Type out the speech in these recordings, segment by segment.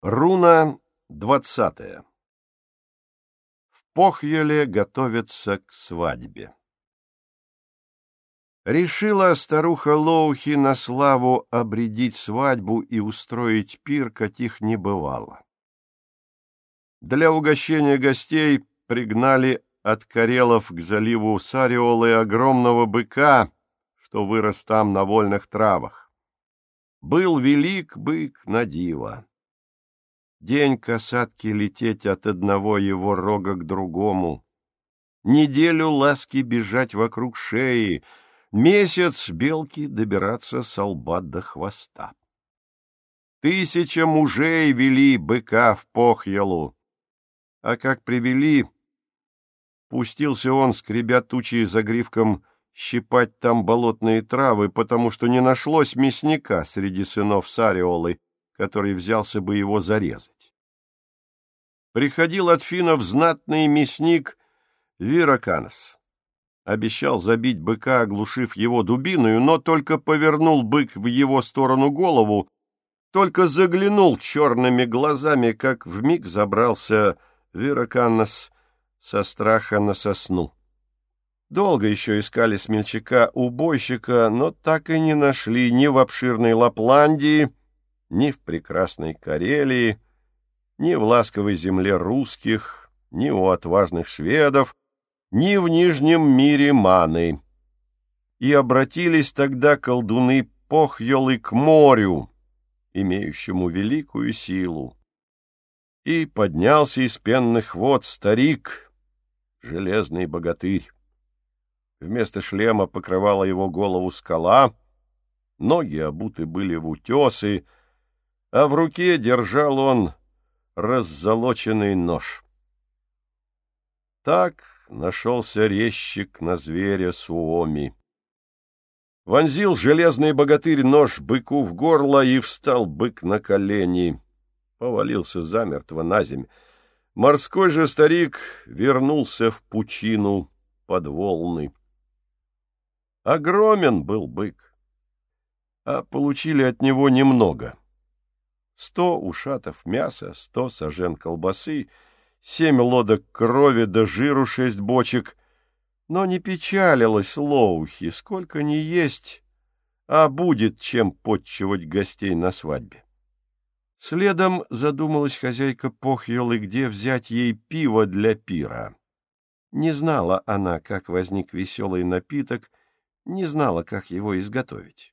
Руна двадцатая. В Похьеле готовятся к свадьбе. Решила старуха Лоухи на славу обредить свадьбу и устроить пир, каких не бывало. Для угощения гостей пригнали от Карелов к заливу Сариолы огромного быка, что вырос там на вольных травах. Был велик бык на диво. День касатки лететь от одного его рога к другому. Неделю ласки бежать вокруг шеи, месяц белки добираться с лба до хвоста. Тысяча мужей вели быка в похьелу, а как привели, пустился он, скребя тучи загривком, щипать там болотные травы, потому что не нашлось мясника среди сынов Сариолы, который взялся бы его зарезать. Приходил от финнов знатный мясник Вираканс. Обещал забить быка, оглушив его дубиною, но только повернул бык в его сторону голову, только заглянул черными глазами, как вмиг забрался Вираканнес со страха на сосну. Долго еще искали смельчака-убойщика, но так и не нашли ни в обширной Лапландии, ни в прекрасной Карелии, ни в ласковой земле русских, ни у отважных шведов, ни в нижнем мире маны. И обратились тогда колдуны Похьелы к морю, имеющему великую силу. И поднялся из пенных вод старик, железный богатырь. Вместо шлема покрывала его голову скала, ноги обуты были в утесы, а в руке держал он раззолоченный нож. Так нашелся резчик на зверя Суоми. Вонзил железный богатырь нож быку в горло, и встал бык на колени. Повалился замертво на земь. Морской же старик вернулся в пучину под волны. Огромен был бык, а получили от него немного — сто ушатов мяса, сто сажен колбасы, семь лодок крови да жиру шесть бочек. Но не печалилась Лоухи, сколько ни есть, а будет чем подчивать гостей на свадьбе. Следом задумалась хозяйка Похьелы, где взять ей пиво для пира. Не знала она, как возник веселый напиток, не знала, как его изготовить.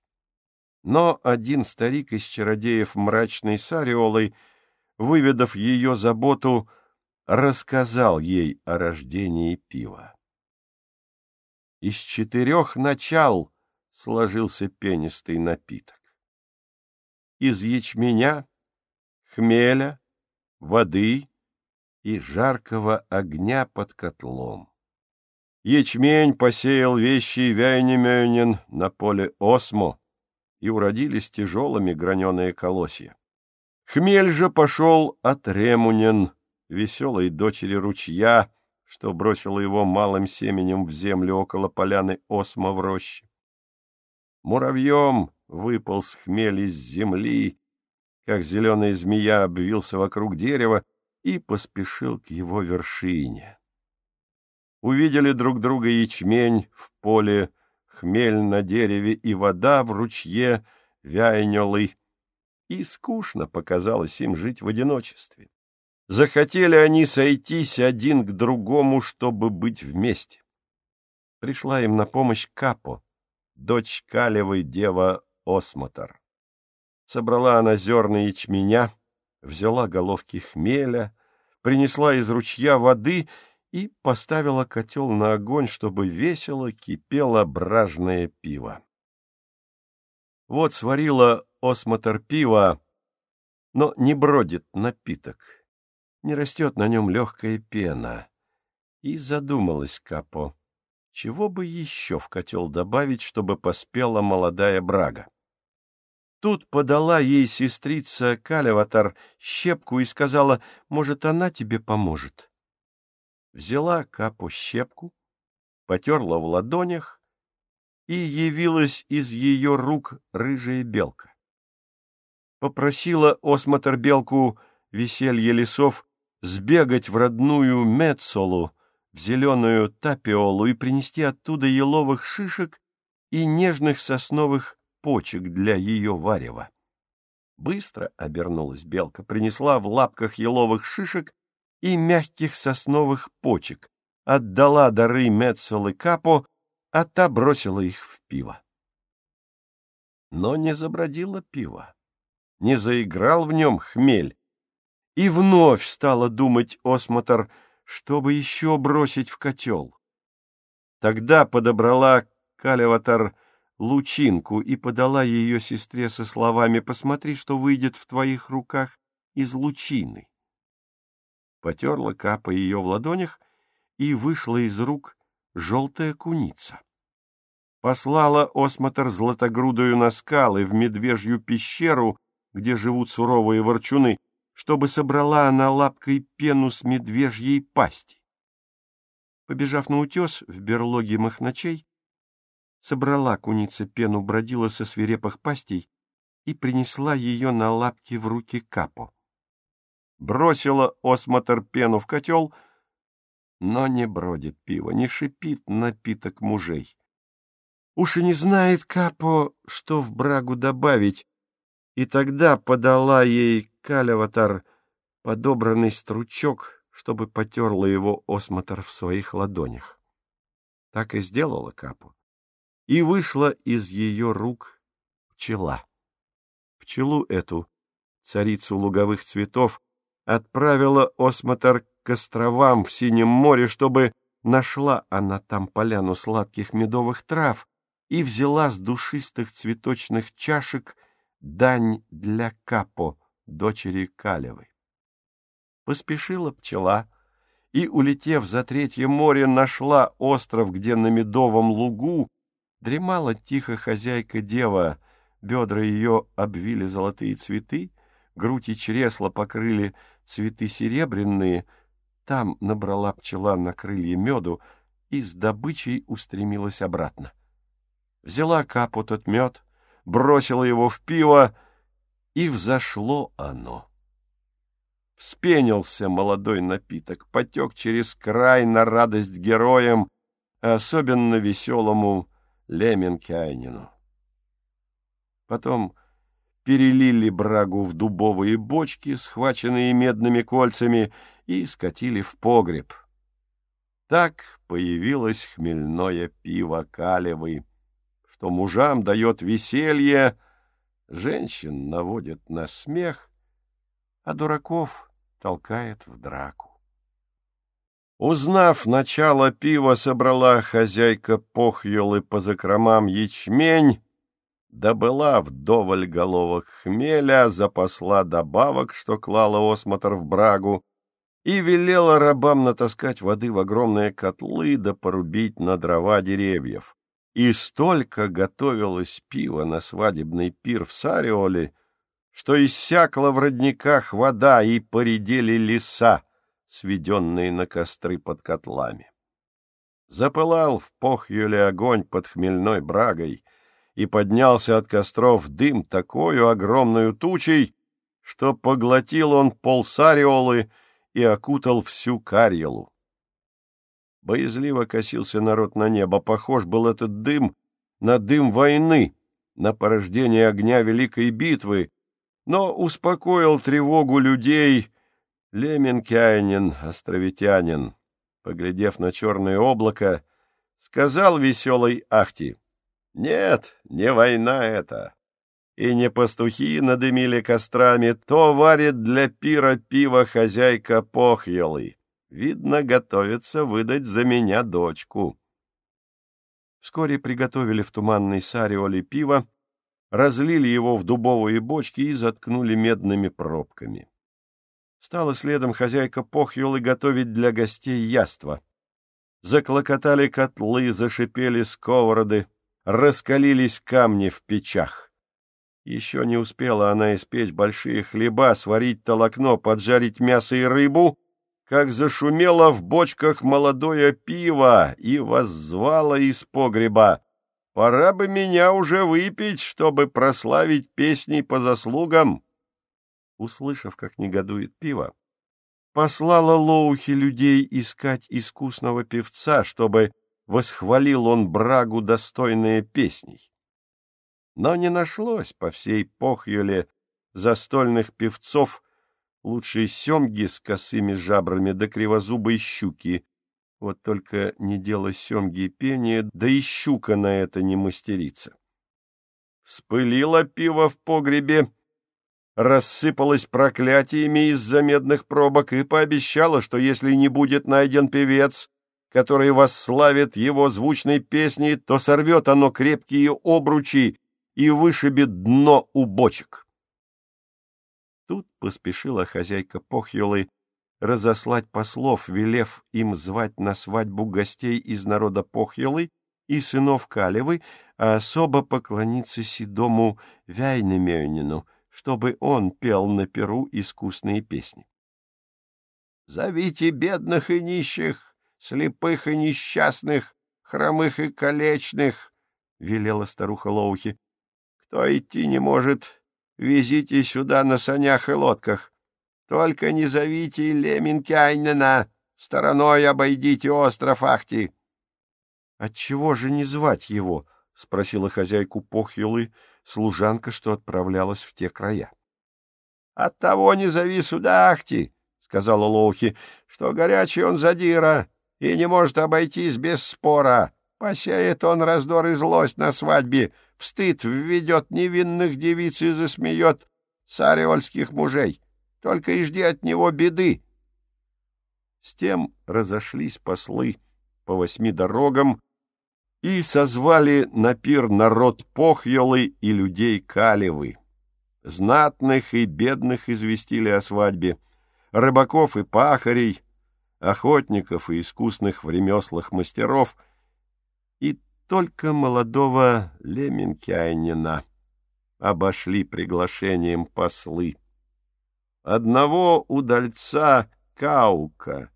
Но один старик из чародеев мрачной сариолой, выведав ее заботу, рассказал ей о рождении пива. Из четырех начал сложился пенистый напиток. Из ячменя, хмеля, воды и жаркого огня под котлом. Ячмень посеял вещи Вяйнемёнин на поле Осмо, и уродились тяжелыми граненые колосья. Хмель же пошел от Ремунен, веселой дочери ручья, что бросила его малым семенем в землю около поляны Осма в роще. Муравьем выполз хмель из земли, как зеленая змея обвился вокруг дерева и поспешил к его вершине. Увидели друг друга ячмень в поле хмель на дереве и вода в ручье вяйнёлый, и скучно показалось им жить в одиночестве. Захотели они сойтись один к другому, чтобы быть вместе. Пришла им на помощь Капо, дочь Калевой дева Осмотор. Собрала она зерна ячменя, взяла головки хмеля, принесла из ручья воды и поставила котел на огонь, чтобы весело кипело бражное пиво. Вот сварила осмотр пива, но не бродит напиток, не растет на нем легкая пена. И задумалась Капо, чего бы еще в котел добавить, чтобы поспела молодая брага. Тут подала ей сестрица Калеватар щепку и сказала, может, она тебе поможет взяла капу щепку, потерла в ладонях, и явилась из ее рук рыжая белка. Попросила осмотр белку веселье лесов сбегать в родную Мецолу, в зеленую Тапиолу и принести оттуда еловых шишек и нежных сосновых почек для ее варева. Быстро обернулась белка, принесла в лапках еловых шишек и мягких сосновых почек, отдала дары Мецел и Капо, а та бросила их в пиво. Но не забродило пиво, не заиграл в нем хмель, и вновь стала думать Осмотр, чтобы еще бросить в котел. Тогда подобрала Калеватар лучинку и подала ее сестре со словами «Посмотри, что выйдет в твоих руках из лучины». Потерла капа ее в ладонях, и вышла из рук желтая куница. Послала осмотр златогрудую на скалы в медвежью пещеру, где живут суровые ворчуны, чтобы собрала она лапкой пену с медвежьей пасти. Побежав на утес в берлоге махначей, собрала куница пену, бродила со свирепых пастей и принесла ее на лапки в руки капо. Бросила осмотр пену в котел, но не бродит пиво, не шипит напиток мужей. Уж и не знает капо, что в брагу добавить, и тогда подала ей каляватар подобранный стручок, чтобы потерла его осмотр в своих ладонях. Так и сделала капу. И вышла из ее рук пчела. Пчелу эту, царицу луговых цветов, отправила осмотр к островам в Синем море, чтобы нашла она там поляну сладких медовых трав и взяла с душистых цветочных чашек дань для Капо, дочери Калевы. Поспешила пчела и, улетев за Третье море, нашла остров, где на медовом лугу дремала тихо хозяйка-дева, бедра ее обвили золотые цветы, грудь и чресла покрыли цветы серебряные, там набрала пчела на крылья меду и с добычей устремилась обратно. Взяла капу тот мед, бросила его в пиво, и взошло оно. Вспенился молодой напиток, потек через край на радость героям, особенно веселому Леменкайнину. Потом перелили брагу в дубовые бочки, схваченные медными кольцами, и скатили в погреб. Так появилось хмельное пиво Калевы что мужам дает веселье, женщин наводит на смех, а дураков толкает в драку. Узнав начало пива, собрала хозяйка похьелы по закромам ячмень, добыла вдоволь головок хмеля, запасла добавок, что клала осмотр в брагу, и велела рабам натаскать воды в огромные котлы да порубить на дрова деревьев. И столько готовилось пиво на свадебный пир в Сариоле, что иссякла в родниках вода и поредели леса, сведенные на костры под котлами. Запылал в Похьюле огонь под хмельной брагой, и поднялся от костров дым такую огромную тучей, что поглотил он пол Сариолы и окутал всю Карьелу. Боязливо косился народ на небо. Похож был этот дым на дым войны, на порождение огня великой битвы, но успокоил тревогу людей Леменкянин, островитянин. Поглядев на черное облако, сказал веселой Ахти, «Нет, не война это, и не пастухи надымили кострами, то варит для пира пива хозяйка Похьелы. Видно, готовится выдать за меня дочку. Вскоре приготовили в туманной сариоле пиво, разлили его в дубовые бочки и заткнули медными пробками. Стала следом хозяйка Похьюлы готовить для гостей яства. Заклокотали котлы, зашипели сковороды, раскалились камни в печах. Еще не успела она испечь большие хлеба, сварить толокно, поджарить мясо и рыбу, как зашумело в бочках молодое пиво и воззвало из погреба. Пора бы меня уже выпить, чтобы прославить песней по заслугам. услышав, как негодует пиво, послала Лоухи людей искать искусного певца, чтобы восхвалил он брагу достойные песней. Но не нашлось по всей Похьюле застольных певцов лучшей семги с косыми жабрами да кривозубой щуки. Вот только не дело семги и пения, да и щука на это не мастерится. Вспылило пиво в погребе, рассыпалось проклятиями из-за медных пробок и пообещала, что если не будет найден певец, который восславит его звучной песней, то сорвет оно крепкие обручи и вышибет дно у бочек. Тут поспешила хозяйка Похьелы разослать послов, велев им звать на свадьбу гостей из народа Похьелы и сынов Калевы, а особо поклониться седому Вяйнемёнину, чтобы он пел на перу искусные песни. — Зовите бедных и нищих, слепых и несчастных, хромых и калечных, — велела старуха Лоухи. — Кто идти не может, везите сюда на санях и лодках. Только не зовите Леминкайнена, стороной обойдите остров Ахти. — Отчего же не звать его? —— спросила хозяйку Похьюлы, служанка, что отправлялась в те края. — Оттого не зови сюда Ахти, — сказала Лоухи, — что горячий он задира и не может обойтись без спора. Посеет он раздор и злость на свадьбе, в стыд введет невинных девиц и засмеет царевольских мужей. Только и жди от него беды. С тем разошлись послы по восьми дорогам, и созвали на пир народ Похьелы и людей Калевы. Знатных и бедных известили о свадьбе, рыбаков и пахарей, охотников и искусных в ремеслах мастеров, и только молодого Леменкяйнина обошли приглашением послы. Одного удальца Каука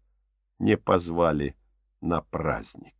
не позвали на праздник.